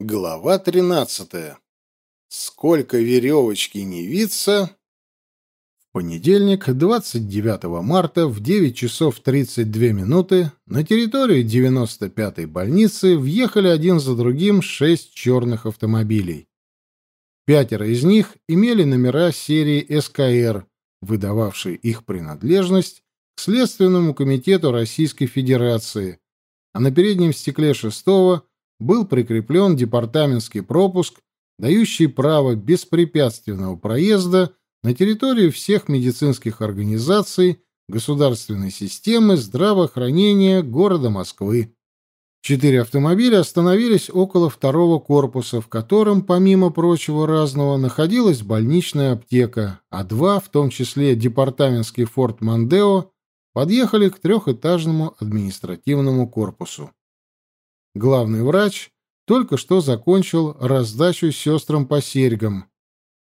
Глава 13. Сколько веревочки не виться. В понедельник, 29 марта в 9 часов 32 минуты на территорию 95-й больницы въехали один за другим шесть черных автомобилей. Пятеро из них имели номера серии СКР, выдававшие их принадлежность к Следственному комитету Российской Федерации, а на переднем стекле шестого был прикреплен департаментский пропуск, дающий право беспрепятственного проезда на территорию всех медицинских организаций государственной системы здравоохранения города Москвы. Четыре автомобиля остановились около второго корпуса, в котором, помимо прочего разного, находилась больничная аптека, а два, в том числе департаментский форт Мандео, подъехали к трехэтажному административному корпусу. Главный врач только что закончил раздачу сестрам по серьгам.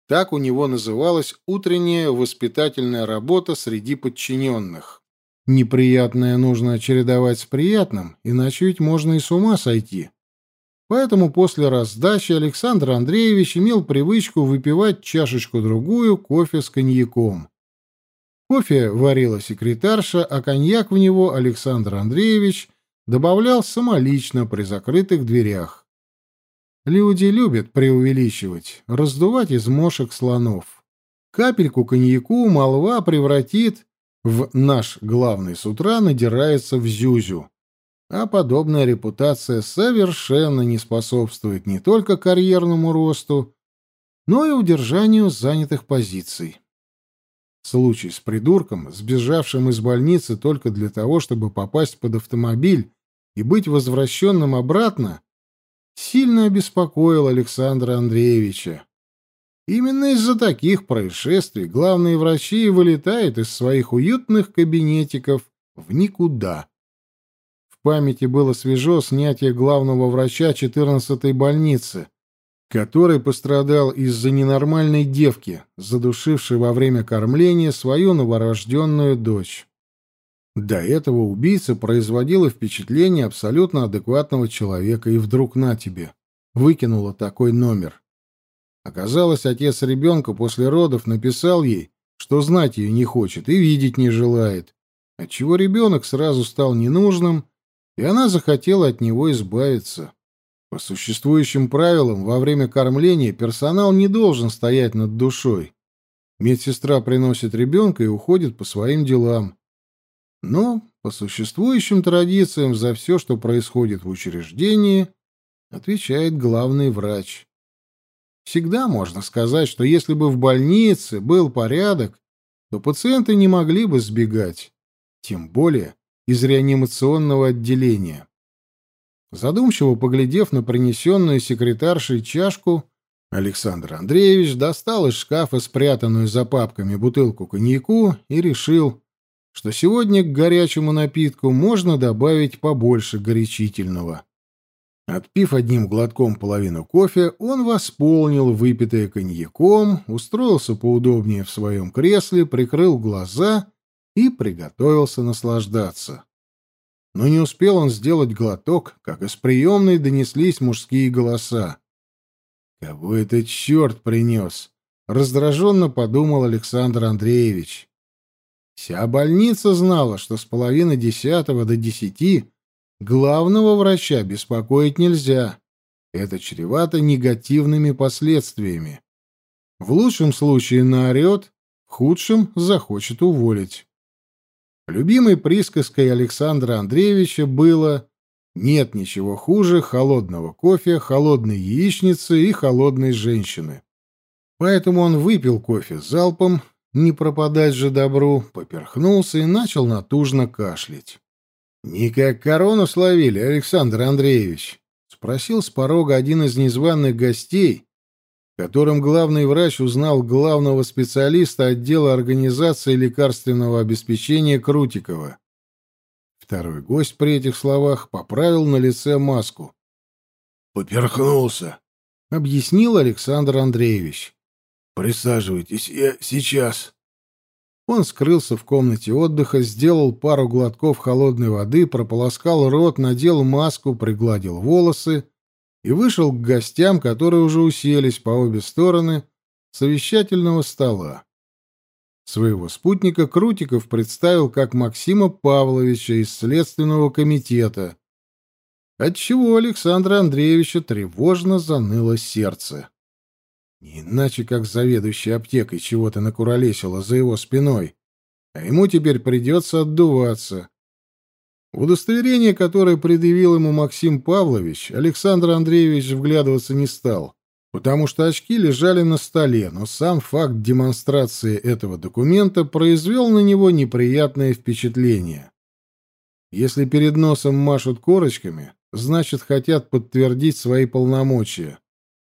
Так у него называлась утренняя воспитательная работа среди подчиненных. Неприятное нужно чередовать с приятным, иначе ведь можно и с ума сойти. Поэтому после раздачи Александр Андреевич имел привычку выпивать чашечку-другую кофе с коньяком. Кофе варила секретарша, а коньяк в него Александр Андреевич добавлял самолично при закрытых дверях. Люди любят преувеличивать, раздувать из мошек слонов. Капельку коньяку молва превратит в «наш главный с утра надирается в зюзю». А подобная репутация совершенно не способствует не только карьерному росту, но и удержанию занятых позиций. Случай с придурком, сбежавшим из больницы только для того, чтобы попасть под автомобиль и быть возвращенным обратно, сильно обеспокоил Александра Андреевича. Именно из-за таких происшествий главные врачи вылетают из своих уютных кабинетиков в никуда. В памяти было свежо снятие главного врача 14-й больницы, который пострадал из-за ненормальной девки, задушившей во время кормления свою новорожденную дочь. До этого убийца производила впечатление абсолютно адекватного человека, и вдруг на тебе, выкинула такой номер. Оказалось, отец ребенка после родов написал ей, что знать ее не хочет и видеть не желает, отчего ребенок сразу стал ненужным, и она захотела от него избавиться. По существующим правилам, во время кормления персонал не должен стоять над душой. Медсестра приносит ребенка и уходит по своим делам. Но по существующим традициям за все, что происходит в учреждении, отвечает главный врач. Всегда можно сказать, что если бы в больнице был порядок, то пациенты не могли бы сбегать, тем более из реанимационного отделения. Задумчиво поглядев на принесенную секретаршей чашку, Александр Андреевич достал из шкафа спрятанную за папками бутылку коньяку и решил, что сегодня к горячему напитку можно добавить побольше горячительного. Отпив одним глотком половину кофе, он восполнил выпитое коньяком, устроился поудобнее в своем кресле, прикрыл глаза и приготовился наслаждаться. Но не успел он сделать глоток, как из приемной донеслись мужские голоса. «Кого это черт принес?» — раздраженно подумал Александр Андреевич. Вся больница знала, что с половины десятого до десяти главного врача беспокоить нельзя. Это чревато негативными последствиями. В лучшем случае наорет, в худшем захочет уволить. Любимой присказкой Александра Андреевича было «нет ничего хуже холодного кофе, холодной яичницы и холодной женщины». Поэтому он выпил кофе залпом, не пропадать же добру, поперхнулся и начал натужно кашлять. «Не как корону словили, Александр Андреевич?» — спросил с порога один из незваных гостей, которым главный врач узнал главного специалиста отдела организации лекарственного обеспечения Крутикова. Второй гость при этих словах поправил на лице маску. «Поперхнулся», — объяснил Александр Андреевич. «Присаживайтесь, я сейчас». Он скрылся в комнате отдыха, сделал пару глотков холодной воды, прополоскал рот, надел маску, пригладил волосы и вышел к гостям, которые уже уселись по обе стороны совещательного стола. Своего спутника Крутиков представил как Максима Павловича из Следственного комитета, отчего Александра Андреевича тревожно заныло сердце. Не иначе, как заведующий аптекой чего-то накуролесила за его спиной, а ему теперь придется отдуваться. Удостоверение, которое предъявил ему Максим Павлович, Александр Андреевич вглядываться не стал, потому что очки лежали на столе, но сам факт демонстрации этого документа произвел на него неприятное впечатление. Если перед носом машут корочками, значит, хотят подтвердить свои полномочия.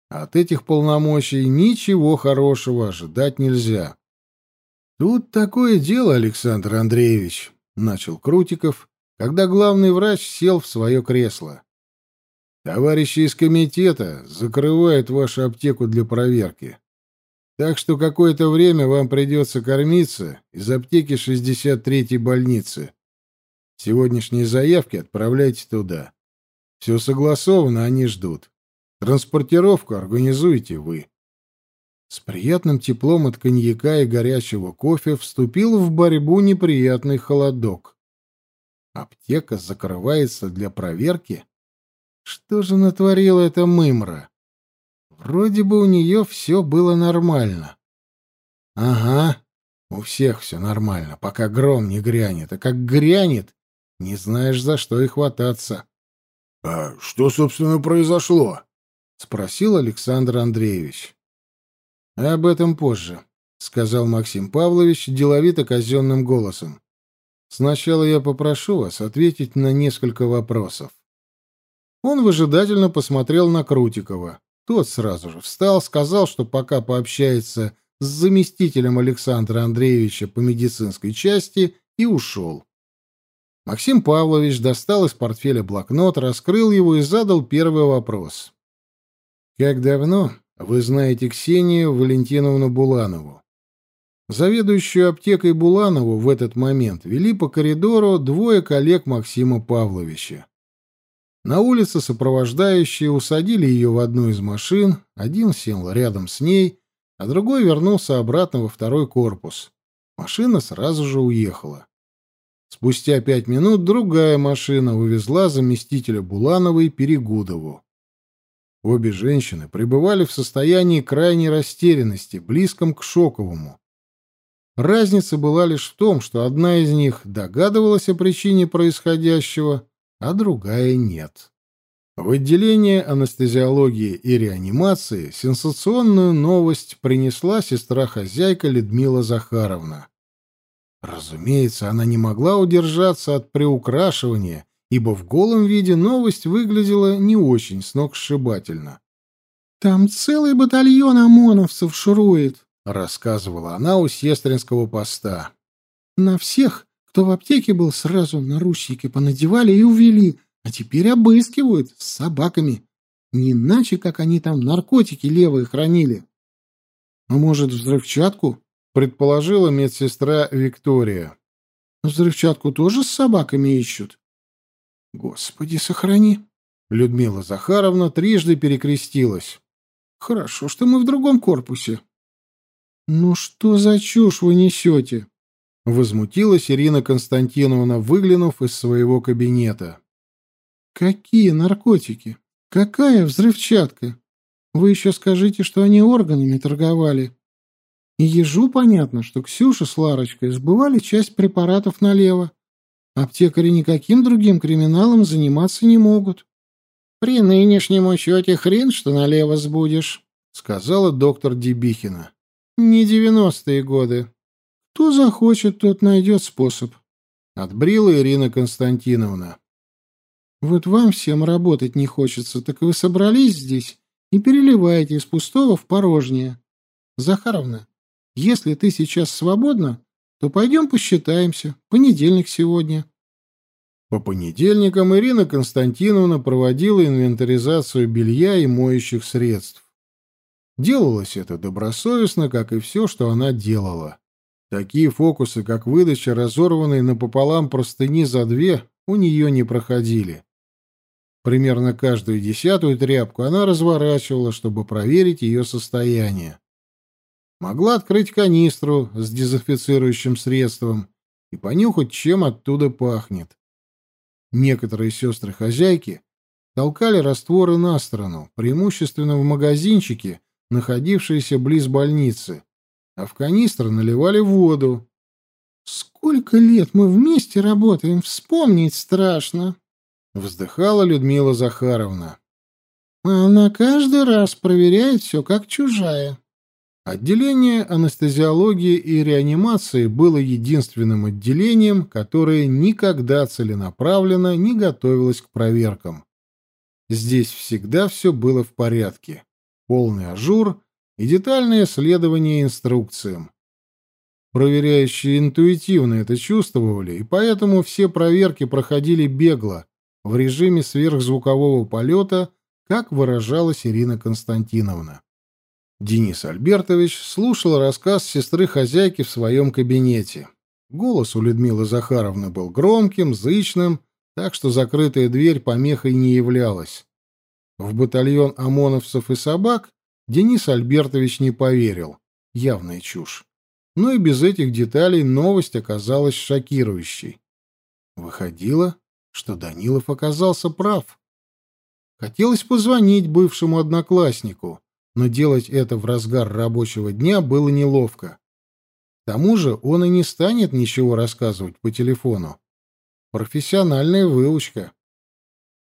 От этих полномочий ничего хорошего ожидать нельзя. «Тут такое дело, Александр Андреевич», — начал Крутиков, когда главный врач сел в свое кресло. «Товарищи из комитета закрывают вашу аптеку для проверки. Так что какое-то время вам придется кормиться из аптеки 63-й больницы. Сегодняшние заявки отправляйте туда. Все согласовано, они ждут. Транспортировку организуете вы. С приятным теплом от коньяка и горячего кофе вступил в борьбу неприятный холодок. Аптека закрывается для проверки? Что же натворила эта мымра? Вроде бы у нее все было нормально. Ага, у всех все нормально, пока гром не грянет, а как грянет, не знаешь, за что и хвататься. — А что, собственно, произошло? — спросил Александр Андреевич. — Об этом позже, — сказал Максим Павлович деловито казенным голосом. — Сначала я попрошу вас ответить на несколько вопросов. Он выжидательно посмотрел на Крутикова. Тот сразу же встал, сказал, что пока пообщается с заместителем Александра Андреевича по медицинской части, и ушел. Максим Павлович достал из портфеля блокнот, раскрыл его и задал первый вопрос. «Как давно вы знаете Ксению Валентиновну Буланову?» Заведующую аптекой Буланову в этот момент вели по коридору двое коллег Максима Павловича. На улице сопровождающие усадили ее в одну из машин, один сел рядом с ней, а другой вернулся обратно во второй корпус. Машина сразу же уехала. Спустя пять минут другая машина увезла заместителя Булановой Перегудову. Обе женщины пребывали в состоянии крайней растерянности, близком к шоковому. Разница была лишь в том, что одна из них догадывалась о причине происходящего, а другая нет. В отделении анестезиологии и реанимации сенсационную новость принесла сестра-хозяйка Людмила Захаровна. Разумеется, она не могла удержаться от приукрашивания, ибо в голом виде новость выглядела не очень сногсшибательно. «Там целый батальон ОМОНовцев шурует», — рассказывала она у сестринского поста. «На всех, кто в аптеке был, сразу наручники понадевали и увели, а теперь обыскивают с собаками. Не иначе, как они там наркотики левые хранили». «А может, взрывчатку?» предположила медсестра Виктория. Взрывчатку тоже с собаками ищут. Господи, сохрани. Людмила Захаровна трижды перекрестилась. Хорошо, что мы в другом корпусе. Ну что за чушь вы несете? Возмутилась Ирина Константиновна, выглянув из своего кабинета. Какие наркотики? Какая взрывчатка? Вы еще скажите, что они органами торговали. И ежу понятно, что Ксюша с Ларочкой сбывали часть препаратов налево. Аптекари никаким другим криминалом заниматься не могут. — При нынешнем учете хрен, что налево сбудешь, — сказала доктор Дебихина. — Не девяностые годы. Кто захочет, тот найдет способ. Отбрила Ирина Константиновна. — Вот вам всем работать не хочется, так вы собрались здесь и переливаете из пустого в порожнее. Захаровна, если ты сейчас свободна, то пойдем посчитаемся. Понедельник сегодня. По понедельникам Ирина Константиновна проводила инвентаризацию белья и моющих средств. Делалось это добросовестно, как и все, что она делала. Такие фокусы, как выдача разорванной напополам простыни за две, у нее не проходили. Примерно каждую десятую тряпку она разворачивала, чтобы проверить ее состояние. Могла открыть канистру с дезинфицирующим средством и понюхать, чем оттуда пахнет. Некоторые сестры-хозяйки толкали растворы на сторону, преимущественно в магазинчике, находившиеся близ больницы, а в канистры наливали воду. «Сколько лет мы вместе работаем, вспомнить страшно!» — вздыхала Людмила Захаровна. «А она каждый раз проверяет все как чужая». Отделение анестезиологии и реанимации было единственным отделением, которое никогда целенаправленно не готовилось к проверкам. Здесь всегда все было в порядке. Полный ажур и детальное следование инструкциям. Проверяющие интуитивно это чувствовали, и поэтому все проверки проходили бегло, в режиме сверхзвукового полета, как выражалась Ирина Константиновна. Денис Альбертович слушал рассказ сестры-хозяйки в своем кабинете. Голос у Людмилы Захаровны был громким, зычным, так что закрытая дверь помехой не являлась. В батальон ОМОНовцев и собак Денис Альбертович не поверил. Явная чушь. Но и без этих деталей новость оказалась шокирующей. Выходило, что Данилов оказался прав. Хотелось позвонить бывшему однокласснику, но делать это в разгар рабочего дня было неловко. К тому же он и не станет ничего рассказывать по телефону. Профессиональная выучка.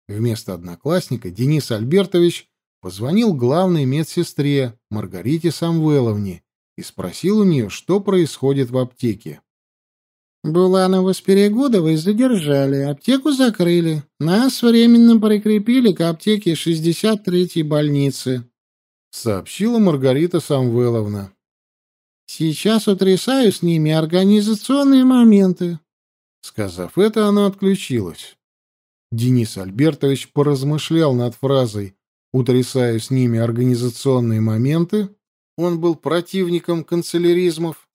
Вместо одноклассника Денис Альбертович позвонил главной медсестре Маргарите Самвеловне и спросил у нее, что происходит в аптеке. Буланова с Перегудовой задержали, аптеку закрыли. Нас временно прикрепили к аптеке 63-й больницы», — сообщила Маргарита Самвеловна. «Сейчас утрясаю с ними организационные моменты». Сказав это, она отключилась. Денис Альбертович поразмышлял над фразой «утрясаю с ними организационные моменты». Он был противником канцеляризмов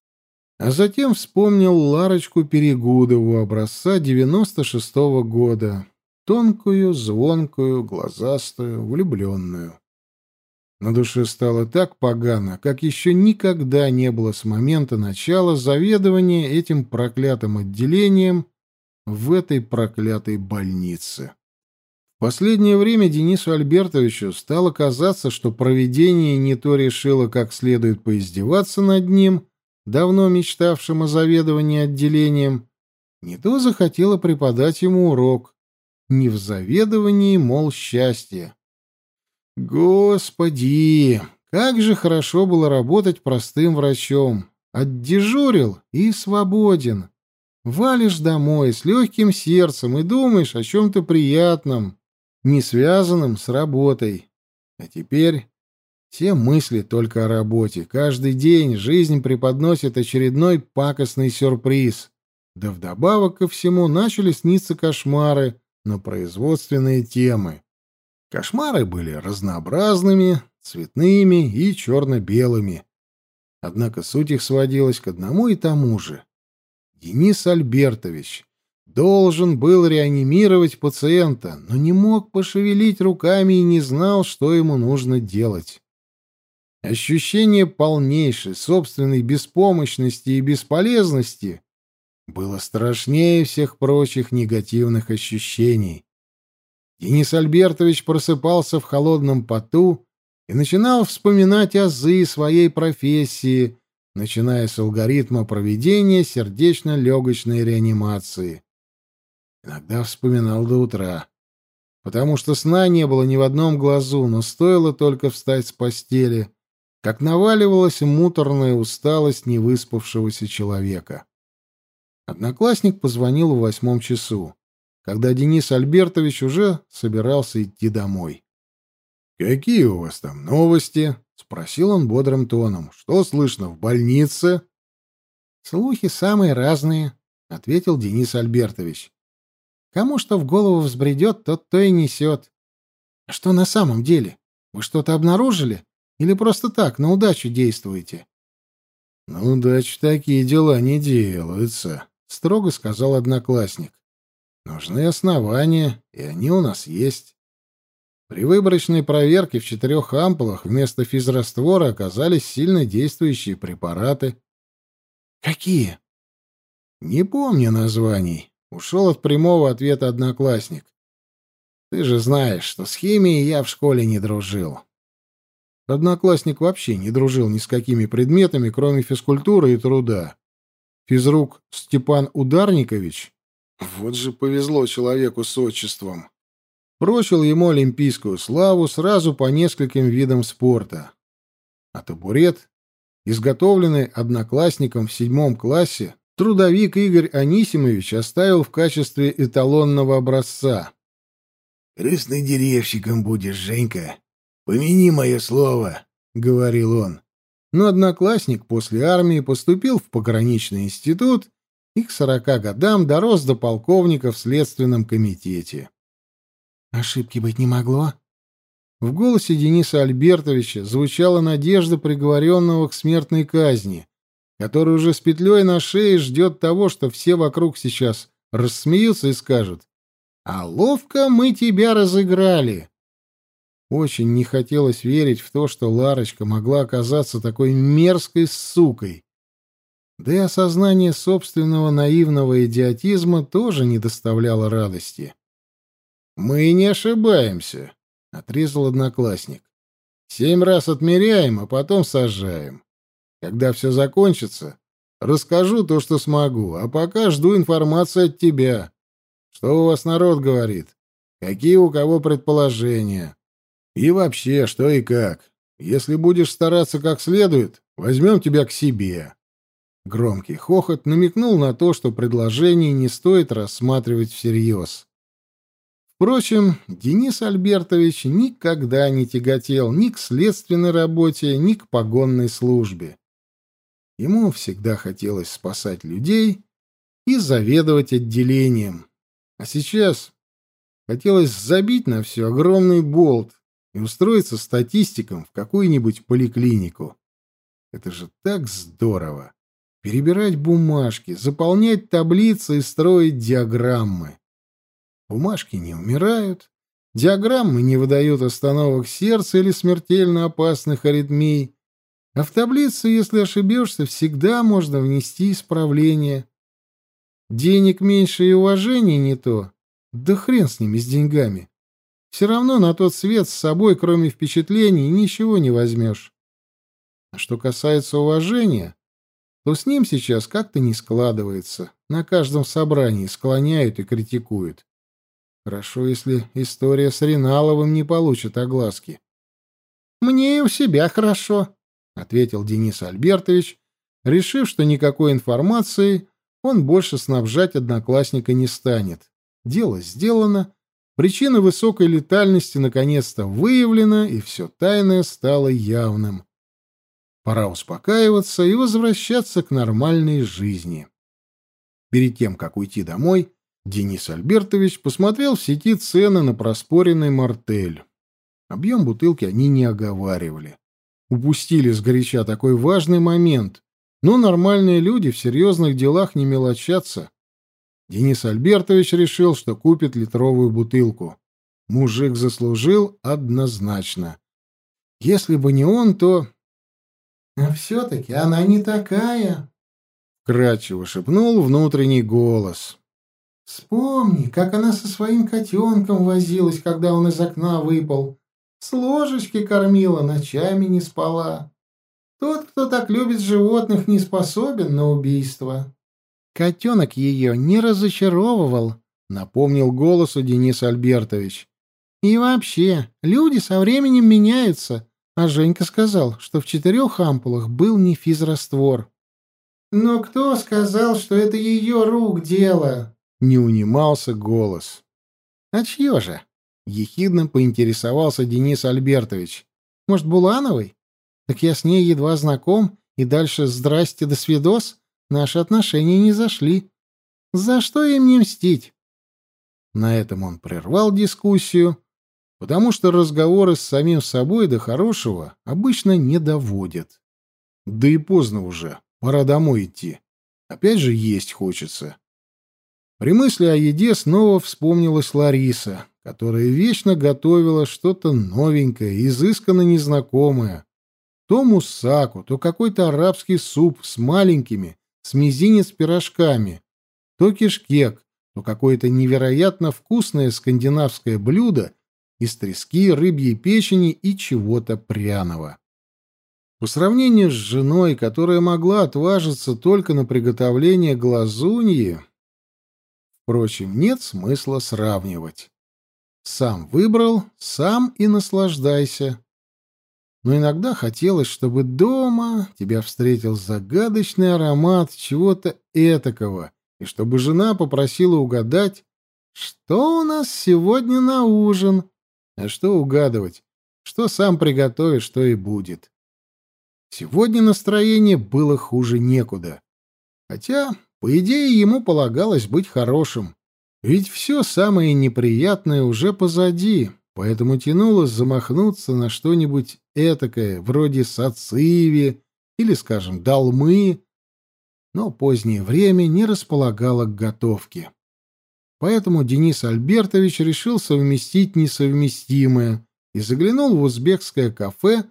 а затем вспомнил Ларочку Перегудову образца девяносто шестого года. Тонкую, звонкую, глазастую, влюбленную. На душе стало так погано, как еще никогда не было с момента начала заведования этим проклятым отделением в этой проклятой больнице. В последнее время Денису Альбертовичу стало казаться, что провидение не то решило как следует поиздеваться над ним, давно мечтавшим о заведовании отделением, не то захотела преподать ему урок, не в заведовании, мол, счастье. Господи, как же хорошо было работать простым врачом. Отдежурил и свободен. Валишь домой с легким сердцем и думаешь о чем-то приятном, не связанном с работой. А теперь все мысли только о работе. Каждый день жизнь преподносит очередной пакостный сюрприз. Да вдобавок ко всему начали сниться кошмары на производственные темы. Кошмары были разнообразными, цветными и черно-белыми. Однако суть их сводилась к одному и тому же. Денис Альбертович должен был реанимировать пациента, но не мог пошевелить руками и не знал, что ему нужно делать. Ощущение полнейшей собственной беспомощности и бесполезности было страшнее всех прочих негативных ощущений. Денис Альбертович просыпался в холодном поту и начинал вспоминать азы своей профессии, начиная с алгоритма проведения сердечно-легочной реанимации. Иногда вспоминал до утра, потому что сна не было ни в одном глазу, но стоило только встать с постели — как наваливалась муторная усталость невыспавшегося человека. Одноклассник позвонил в восьмом часу, когда Денис Альбертович уже собирался идти домой. «Какие у вас там новости?» — спросил он бодрым тоном. «Что слышно в больнице?» «Слухи самые разные», — ответил Денис Альбертович. «Кому что в голову взбредет, тот то и несет». «А что на самом деле? Вы что-то обнаружили?» Или просто так, на удачу действуете? — На удачу такие дела не делаются, — строго сказал одноклассник. — Нужны основания, и они у нас есть. При выборочной проверке в четырех ампулах вместо физраствора оказались сильно действующие препараты. Какие? Не помню названий. Ушел от прямого ответа одноклассник. Ты же знаешь, что с химией я в школе не дружил. Одноклассник вообще не дружил ни с какими предметами, кроме физкультуры и труда. Физрук Степан Ударникович, вот же повезло человеку с отчеством, прочил ему олимпийскую славу сразу по нескольким видам спорта. А табурет, изготовленный одноклассником в седьмом классе, трудовик Игорь Анисимович оставил в качестве эталонного образца. «Крестный деревщиком будешь, Женька. Помяни мое слово», — говорил он. Но одноклассник после армии поступил в пограничный институт и к сорока годам дорос до полковника в следственном комитете. Ошибки быть не могло. В голосе Дениса Альбертовича звучала надежда приговоренного к смертной казни, который уже с петлей на шее ждет того, что все вокруг сейчас рассмеются и скажут «А ловко мы тебя разыграли!» Очень не хотелось верить в то, что Ларочка могла оказаться такой мерзкой сукой. Да и осознание собственного наивного идиотизма тоже не доставляло радости. «Мы не ошибаемся», — отрезал одноклассник. «Семь раз отмеряем, а потом сажаем. Когда все закончится, расскажу то, что смогу, а пока жду информации от тебя. Что у вас народ говорит? Какие у кого предположения? И вообще, что и как. Если будешь стараться как следует, возьмем тебя к себе». Громкий хохот намекнул на то, что предложение не стоит рассматривать всерьез. Впрочем, Денис Альбертович никогда не тяготел ни к следственной работе, ни к погонной службе. Ему всегда хотелось спасать людей и заведовать отделением. А сейчас хотелось забить на все огромный болт и устроиться статистиком в какую-нибудь поликлинику. Это же так здорово! Перебирать бумажки, заполнять таблицы и строить диаграммы. Бумажки не умирают, диаграммы не выдают остановок сердца или смертельно опасных аритмий, а в таблице, если ошибешься, всегда можно внести исправление. Денег меньше и уважения не то. Да хрен с ними, с деньгами. Все равно на тот свет с собой, кроме впечатлений, ничего не возьмешь. А что касается уважения, то с ним сейчас как-то не складывается. На каждом собрании склоняют и критикуют. Хорошо, если история с Реналовым не получит огласки. «Мне и у себя хорошо», — ответил Денис Альбертович, решив, что никакой информации он больше снабжать одноклассника не станет. Дело сделано, причина высокой летальности наконец-то выявлена, и все тайное стало явным. Пора успокаиваться и возвращаться к нормальной жизни. Перед тем, как уйти домой, Денис Альбертович посмотрел в сети цены на проспоренный мартель. Объем бутылки они не оговаривали. Упустили сгоряча такой важный момент. Но нормальные люди в серьезных делах не мелочатся. Денис Альбертович решил, что купит литровую бутылку. Мужик заслужил однозначно. Если бы не он, то... — А все-таки она не такая, — кратчево шепнул внутренний голос. Вспомни, как она со своим котенком возилась, когда он из окна выпал. С ложечки кормила, ночами не спала. Тот, кто так любит животных, не способен на убийство. Котенок ее не разочаровывал, напомнил голосу Денис Альбертович. И вообще, люди со временем меняются, а Женька сказал, что в четырех ампулах был не физраствор. Но кто сказал, что это ее рук дело? Не унимался голос. «А чье же?» — ехидно поинтересовался Денис Альбертович. «Может, Булановой? Так я с ней едва знаком, и дальше «здрасте, до свидос» наши отношения не зашли. За что им не мстить?» На этом он прервал дискуссию, потому что разговоры с самим собой до хорошего обычно не доводят. Да и поздно уже, пора домой идти. Опять же есть хочется. При мысли о еде снова вспомнилась Лариса, которая вечно готовила что-то новенькое, изысканно незнакомое. То мусаку, то какой-то арабский суп с маленькими, с мизинец пирожками, то кишкек, то какое-то невероятно вкусное скандинавское блюдо из трески, рыбьей печени и чего-то пряного. По сравнению с женой, которая могла отважиться только на приготовление глазуньи, впрочем, нет смысла сравнивать. Сам выбрал, сам и наслаждайся. Но иногда хотелось, чтобы дома тебя встретил загадочный аромат чего-то этакого, и чтобы жена попросила угадать, что у нас сегодня на ужин. А что угадывать? Что сам приготовишь, то и будет. Сегодня настроение было хуже некуда. Хотя, по идее, ему полагалось быть хорошим. Ведь все самое неприятное уже позади, поэтому тянуло замахнуться на что-нибудь этакое, вроде сациви или, скажем, долмы, но позднее время не располагало к готовке. Поэтому Денис Альбертович решил совместить несовместимое и заглянул в узбекское кафе,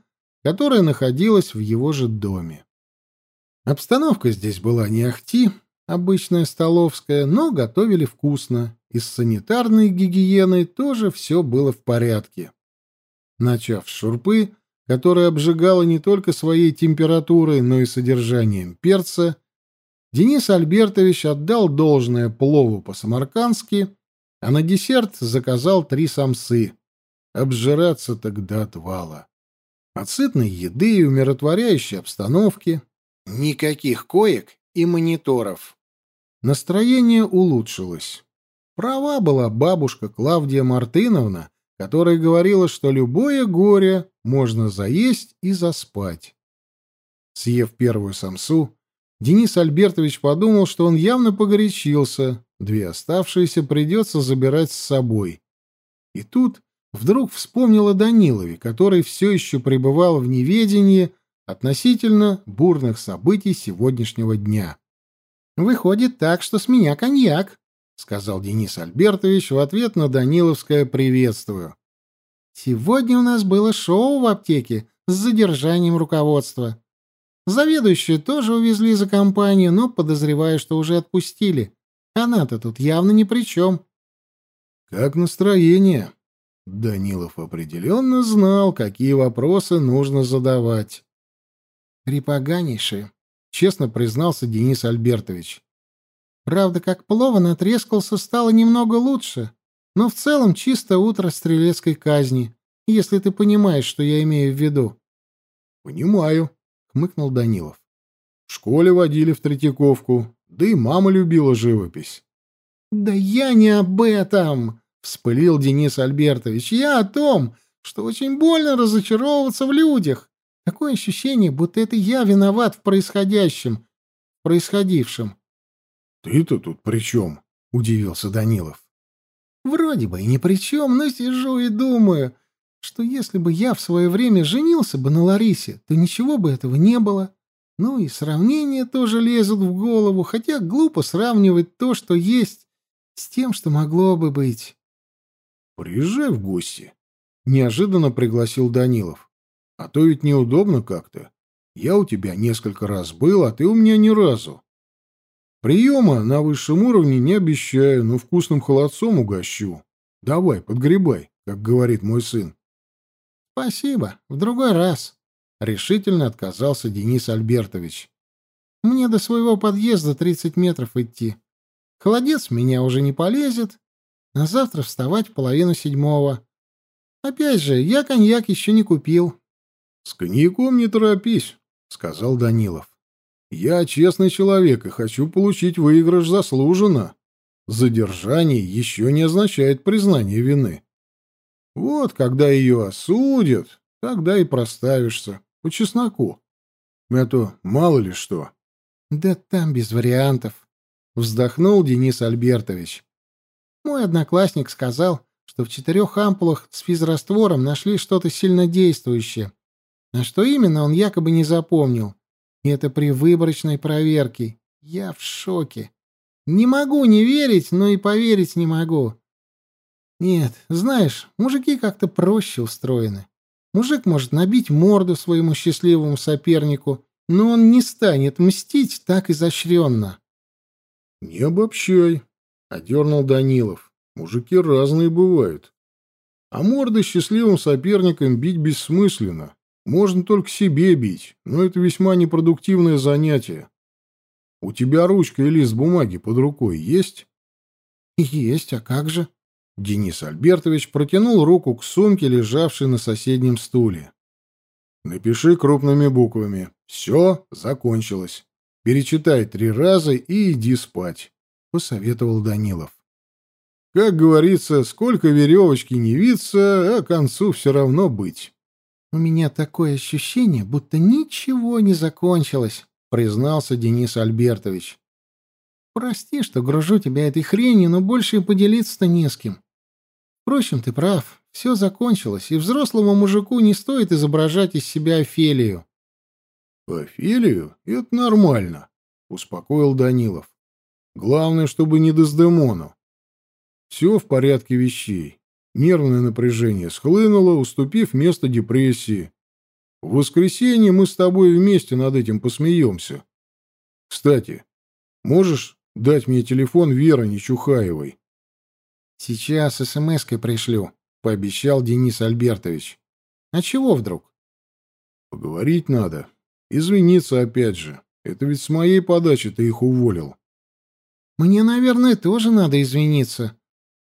которое находилось в его же доме. Обстановка здесь была не ахти, обычная столовская, но готовили вкусно, и с санитарной гигиеной тоже все было в порядке. Начав с шурпы, которая обжигала не только своей температурой, но и содержанием перца, Денис Альбертович отдал должное плову по-самаркандски, а на десерт заказал три самсы. Обжираться тогда отвала. От сытной еды и умиротворяющей обстановки никаких коек и мониторов. Настроение улучшилось. Права была бабушка Клавдия Мартыновна, которая говорила, что любое горе можно заесть и заспать. Съев первую самсу, Денис Альбертович подумал, что он явно погорячился, две оставшиеся придется забирать с собой. И тут вдруг вспомнил о Данилове, который все еще пребывал в неведении относительно бурных событий сегодняшнего дня. «Выходит так, что с меня коньяк», — сказал Денис Альбертович в ответ на Даниловское приветствую. «Сегодня у нас было шоу в аптеке с задержанием руководства. Заведующую тоже увезли за компанию, но подозреваю, что уже отпустили. Она-то тут явно ни при чем. Как настроение? Данилов определенно знал, какие вопросы нужно задавать. Припоганейшие, честно признался Денис Альбертович. Правда, как плова натрескался, стало немного лучше, но в целом чисто утро стрелецкой казни, если ты понимаешь, что я имею в виду. Понимаю, хмыкнул Данилов. В школе водили в Третьяковку, да и мама любила живопись. Да я не об этом, вспылил Денис Альбертович. Я о том, что очень больно разочаровываться в людях. Такое ощущение, будто это я виноват в происходящем, происходившем. Ты-то тут при чем? удивился Данилов. Вроде бы и ни при чем, но сижу и думаю, что если бы я в свое время женился бы на Ларисе, то ничего бы этого не было. Ну и сравнения тоже лезут в голову, хотя глупо сравнивать то, что есть, с тем, что могло бы быть. «Приезжай в гости», — неожиданно пригласил Данилов. «А то ведь неудобно как-то. Я у тебя несколько раз был, а ты у меня ни разу. Приема на высшем уровне не обещаю, но вкусным холодцом угощу. Давай, подгребай, как говорит мой сын. «Спасибо, в другой раз», — решительно отказался Денис Альбертович. «Мне до своего подъезда тридцать метров идти. Холодец меня уже не полезет, а завтра вставать в половину седьмого. Опять же, я коньяк еще не купил». «С коньяком не торопись», — сказал Данилов. «Я честный человек и хочу получить выигрыш заслуженно. Задержание еще не означает признание вины». Вот когда ее осудят, тогда и проставишься. По чесноку. Это мало ли что. Да там без вариантов. Вздохнул Денис Альбертович. Мой одноклассник сказал, что в четырех ампулах с физраствором нашли что-то сильнодействующее. А что именно, он якобы не запомнил. И это при выборочной проверке. Я в шоке. Не могу не верить, но и поверить не могу. Нет, знаешь, мужики как-то проще устроены. Мужик может набить морду своему счастливому сопернику, но он не станет мстить так изощренно. — Не обобщай, — одернул Данилов. — Мужики разные бывают. А морды счастливым соперникам бить бессмысленно. Можно только себе бить, но это весьма непродуктивное занятие. У тебя ручка и лист бумаги под рукой есть? — Есть, а как же? Денис Альбертович протянул руку к сумке, лежавшей на соседнем стуле. «Напиши крупными буквами. Все закончилось. Перечитай три раза и иди спать», — посоветовал Данилов. «Как говорится, сколько веревочки не виться, а концу все равно быть». «У меня такое ощущение, будто ничего не закончилось», — признался Денис Альбертович. «Прости, что гружу тебя этой хренью, но больше и поделиться-то не с кем. Впрочем, ты прав. Все закончилось, и взрослому мужику не стоит изображать из себя Офелию. Офелию? Это нормально, успокоил Данилов. Главное, чтобы не Дездемону. Все в порядке вещей. Нервное напряжение схлынуло, уступив место депрессии. В воскресенье мы с тобой вместе над этим посмеемся. Кстати, можешь дать мне телефон Веры Нечухаевой? Сейчас смс-кой пришлю, пообещал Денис Альбертович. А чего вдруг? Поговорить надо. Извиниться опять же. Это ведь с моей подачи ты их уволил. Мне, наверное, тоже надо извиниться,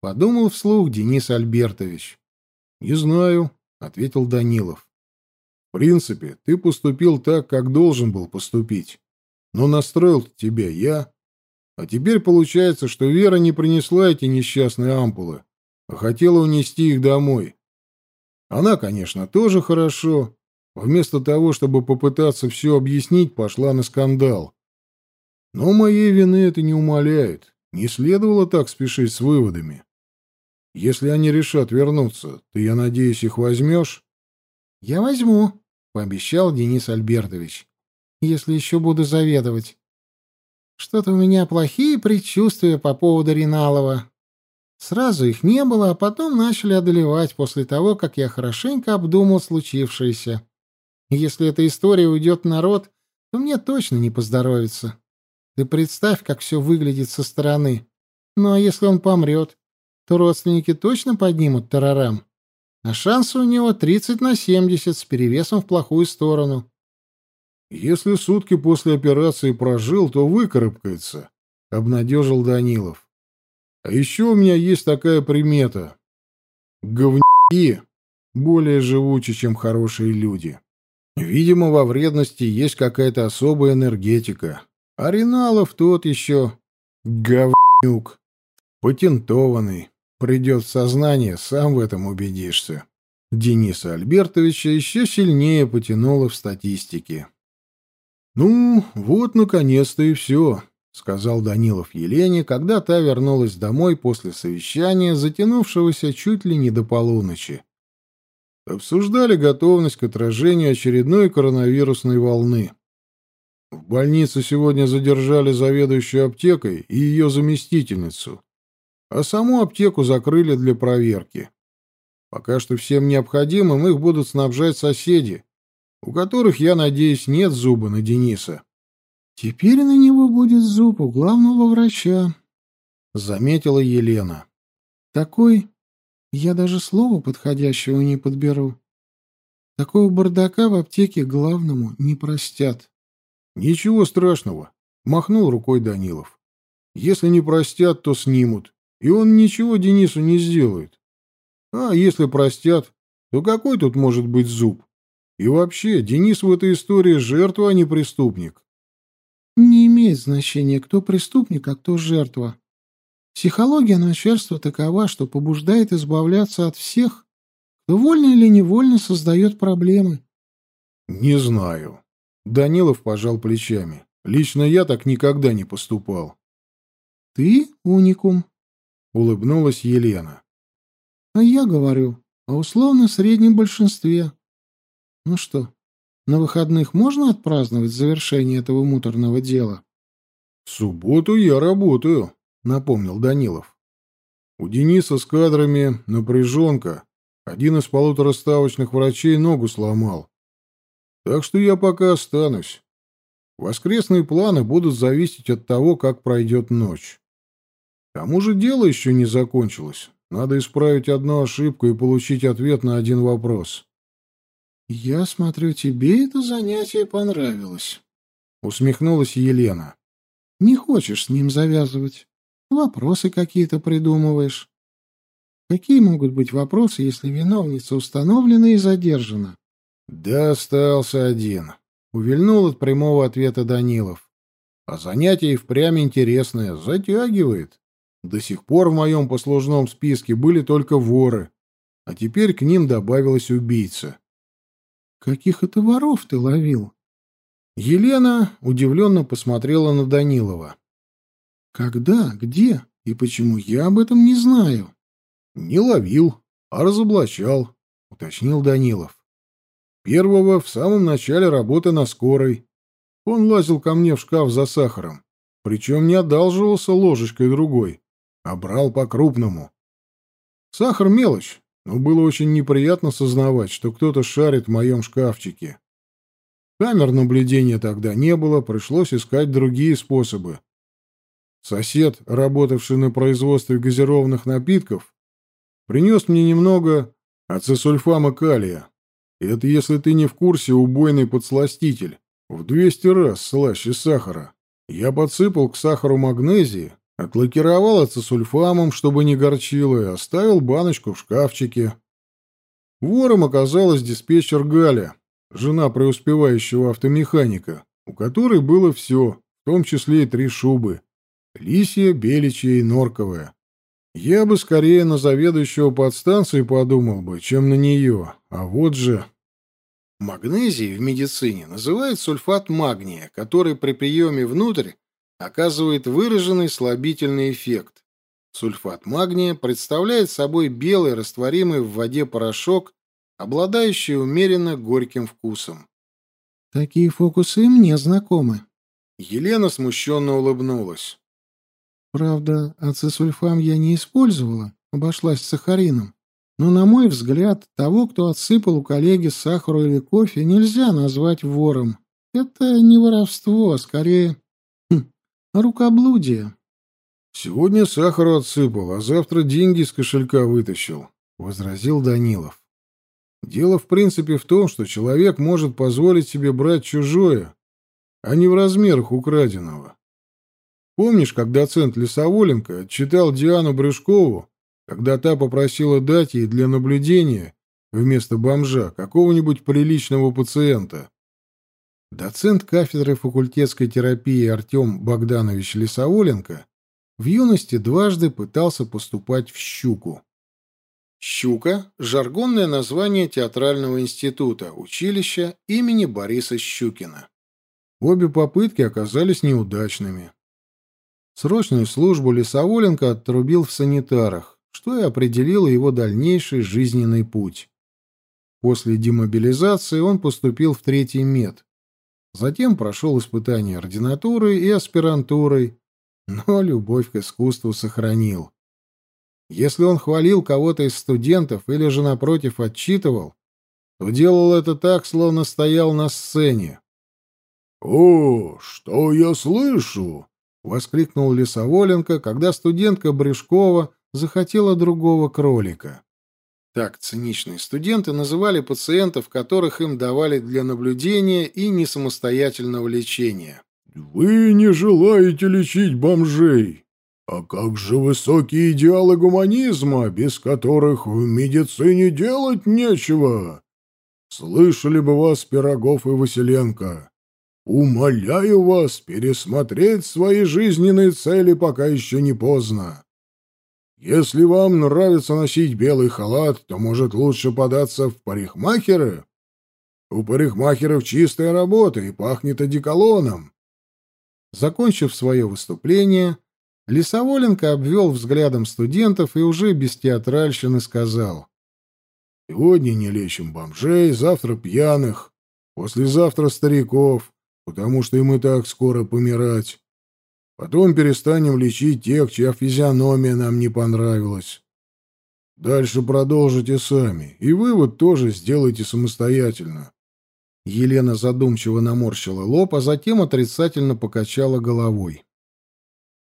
подумал вслух Денис Альбертович. Не знаю, ответил Данилов. В принципе, ты поступил так, как должен был поступить. Но настроил тебя я. А теперь получается, что Вера не принесла эти несчастные ампулы, а хотела унести их домой. Она, конечно, тоже хорошо. Вместо того, чтобы попытаться все объяснить, пошла на скандал. Но моей вины это не умаляет. Не следовало так спешить с выводами. Если они решат вернуться, ты, я надеюсь, их возьмешь? — Я возьму, — пообещал Денис Альбертович, — если еще буду заведовать. Что-то у меня плохие предчувствия по поводу Риналова. Сразу их не было, а потом начали одолевать после того, как я хорошенько обдумал случившееся. Если эта история уйдет в народ, то мне точно не поздоровится. Ты представь, как все выглядит со стороны. Ну а если он помрет, то родственники точно поднимут тарарам. А шансы у него 30 на 70 с перевесом в плохую сторону. Если сутки после операции прожил, то выкарабкается, — обнадежил Данилов. А еще у меня есть такая примета. Говнюки более живучи, чем хорошие люди. Видимо, во вредности есть какая-то особая энергетика. А Риналов тот еще говнюк. Патентованный. Придет сознание, сам в этом убедишься. Дениса Альбертовича еще сильнее потянуло в статистике. «Ну, вот, наконец-то и все», — сказал Данилов Елене, когда та вернулась домой после совещания, затянувшегося чуть ли не до полуночи. Обсуждали готовность к отражению очередной коронавирусной волны. В больнице сегодня задержали заведующую аптекой и ее заместительницу, а саму аптеку закрыли для проверки. Пока что всем необходимым их будут снабжать соседи, у которых, я надеюсь, нет зуба на Дениса. — Теперь на него будет зуб у главного врача, — заметила Елена. — Такой, я даже слова подходящего не подберу. Такого бардака в аптеке главному не простят. — Ничего страшного, — махнул рукой Данилов. — Если не простят, то снимут, и он ничего Денису не сделает. А если простят, то какой тут может быть зуб? И вообще, Денис в этой истории жертва, а не преступник. Не имеет значения, кто преступник, а кто жертва. Психология начальства такова, что побуждает избавляться от всех, кто вольно или невольно создает проблемы. Не знаю. Данилов пожал плечами. Лично я так никогда не поступал. Ты уникум, улыбнулась Елена. А я говорю о условно-среднем большинстве. Ну что, на выходных можно отпраздновать завершение этого муторного дела? — В субботу я работаю, — напомнил Данилов. — У Дениса с кадрами напряженка. Один из полутораставочных врачей ногу сломал. Так что я пока останусь. Воскресные планы будут зависеть от того, как пройдет ночь. К тому же дело еще не закончилось. Надо исправить одну ошибку и получить ответ на один вопрос. «Я смотрю, тебе это занятие понравилось», — усмехнулась Елена. «Не хочешь с ним завязывать? Вопросы какие-то придумываешь. Какие могут быть вопросы, если виновница установлена и задержана?» «Да остался один», — увильнул от прямого ответа Данилов. «А занятие и впрямь интересное, затягивает. До сих пор в моем послужном списке были только воры, а теперь к ним добавилась убийца». «Каких это воров ты ловил?» Елена удивленно посмотрела на Данилова. «Когда? Где? И почему я об этом не знаю?» «Не ловил, а разоблачал», — уточнил Данилов. «Первого в самом начале работы на скорой. Он лазил ко мне в шкаф за сахаром, причем не одалживался ложечкой другой, а брал по-крупному. Сахар — мелочь, но было очень неприятно сознавать, что кто-то шарит в моем шкафчике. Камер наблюдения тогда не было, пришлось искать другие способы. Сосед, работавший на производстве газированных напитков, принес мне немного ацесульфама калия. Это, если ты не в курсе, убойный подсластитель. В 200 раз слаще сахара. Я подсыпал к сахару магнезии, Отлакировал ацесульфамом, чтобы не горчило, и оставил баночку в шкафчике. Вором оказалась диспетчер Галя, жена преуспевающего автомеханика, у которой было все, в том числе и три шубы — лисья, беличья и норковая. Я бы скорее на заведующего подстанции подумал бы, чем на нее, а вот же... Магнезией в медицине называют сульфат магния, который при приеме внутрь оказывает выраженный слабительный эффект. Сульфат магния представляет собой белый растворимый в воде порошок, обладающий умеренно горьким вкусом. Такие фокусы мне знакомы. Елена смущенно улыбнулась. Правда, ацесульфам я не использовала, обошлась сахарином. Но, на мой взгляд, того, кто отсыпал у коллеги сахару или кофе, нельзя назвать вором. Это не воровство, а скорее Рукоблудие. Сегодня сахару отсыпал, а завтра деньги из кошелька вытащил, возразил Данилов. Дело в принципе в том, что человек может позволить себе брать чужое, а не в размерах украденного. Помнишь, как доцент Лисоволенко отчитал Диану Брюшкову, когда та попросила дать ей для наблюдения вместо бомжа какого-нибудь приличного пациента? Доцент кафедры факультетской терапии Артем Богданович Лисауленко в юности дважды пытался поступать в «Щуку». «Щука» — жаргонное название театрального института, училища имени Бориса Щукина. Обе попытки оказались неудачными. Срочную службу Лисоволенко отрубил в санитарах, что и определило его дальнейший жизненный путь. После демобилизации он поступил в третий мед, Затем прошел испытания ординатурой и аспирантурой, но любовь к искусству сохранил. Если он хвалил кого-то из студентов или же, напротив, отчитывал, то делал это так, словно стоял на сцене. «О, что я слышу!» — воскликнул Лисоволенко, когда студентка Брюшкова захотела другого кролика. Так циничные студенты называли пациентов, которых им давали для наблюдения и несамостоятельного лечения. «Вы не желаете лечить бомжей? А как же высокие идеалы гуманизма, без которых в медицине делать нечего? Слышали бы вас Пирогов и Василенко. Умоляю вас пересмотреть свои жизненные цели, пока еще не поздно. Если вам нравится носить белый халат, то, может, лучше податься в парикмахеры? У парикмахеров чистая работа и пахнет одеколоном. Закончив свое выступление, Лисоволенко обвел взглядом студентов и уже без театральщины сказал. «Сегодня не лечим бомжей, завтра пьяных, послезавтра стариков, потому что им и так скоро помирать. Потом перестанем лечить тех, чья физиономия нам не понравилась. Дальше продолжите сами, и вывод тоже сделайте самостоятельно. Елена задумчиво наморщила лоб, а затем отрицательно покачала головой.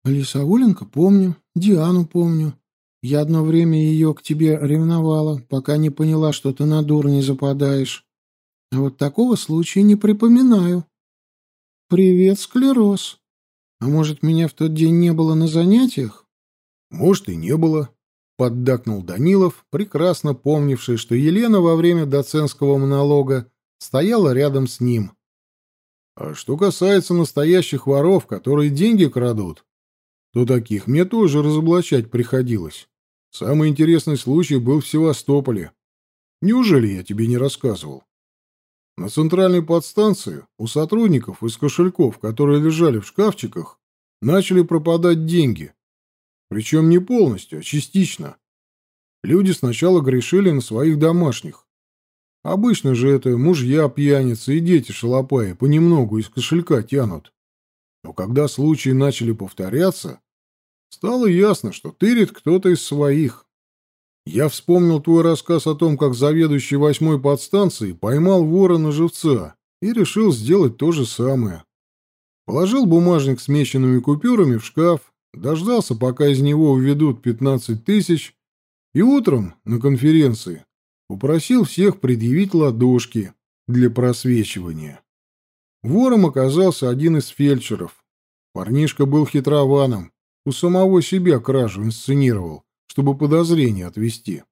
Лисауленко помню, Диану помню. Я одно время ее к тебе ревновала, пока не поняла, что ты на дур не западаешь. А вот такого случая не припоминаю. Привет, склероз. А может, меня в тот день не было на занятиях? Может, и не было, поддакнул Данилов, прекрасно помнивший, что Елена во время доцентского монолога стояла рядом с ним. А что касается настоящих воров, которые деньги крадут, то таких мне тоже разоблачать приходилось. Самый интересный случай был в Севастополе. Неужели я тебе не рассказывал? На центральной подстанции у сотрудников из кошельков, которые лежали в шкафчиках, начали пропадать деньги. Причем не полностью, а частично. Люди сначала грешили на своих домашних. Обычно же это мужья пьяницы и дети шалопаи понемногу из кошелька тянут. Но когда случаи начали повторяться, стало ясно, что тырит кто-то из своих. Я вспомнил твой рассказ о том, как заведующий восьмой подстанции поймал вора на живца и решил сделать то же самое. Положил бумажник с меченными купюрами в шкаф, дождался, пока из него уведут 15 тысяч, и утром на конференции упросил всех предъявить ладошки для просвечивания. Вором оказался один из фельдшеров. Парнишка был хитрованом, у самого себя кражу инсценировал чтобы подозрение отвести.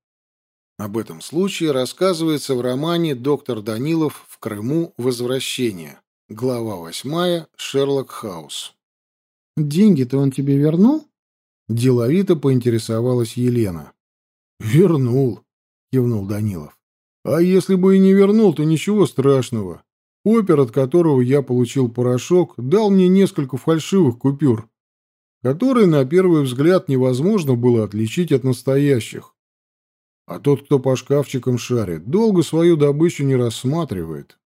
Об этом случае рассказывается в романе «Доктор Данилов в Крыму. Возвращение». Глава восьмая. Шерлок Хаус. «Деньги-то он тебе вернул?» Деловито поинтересовалась Елена. «Вернул», — кивнул Данилов. «А если бы и не вернул, то ничего страшного. Опер, от которого я получил порошок, дал мне несколько фальшивых купюр, которые на первый взгляд невозможно было отличить от настоящих. А тот, кто по шкафчикам шарит, долго свою добычу не рассматривает.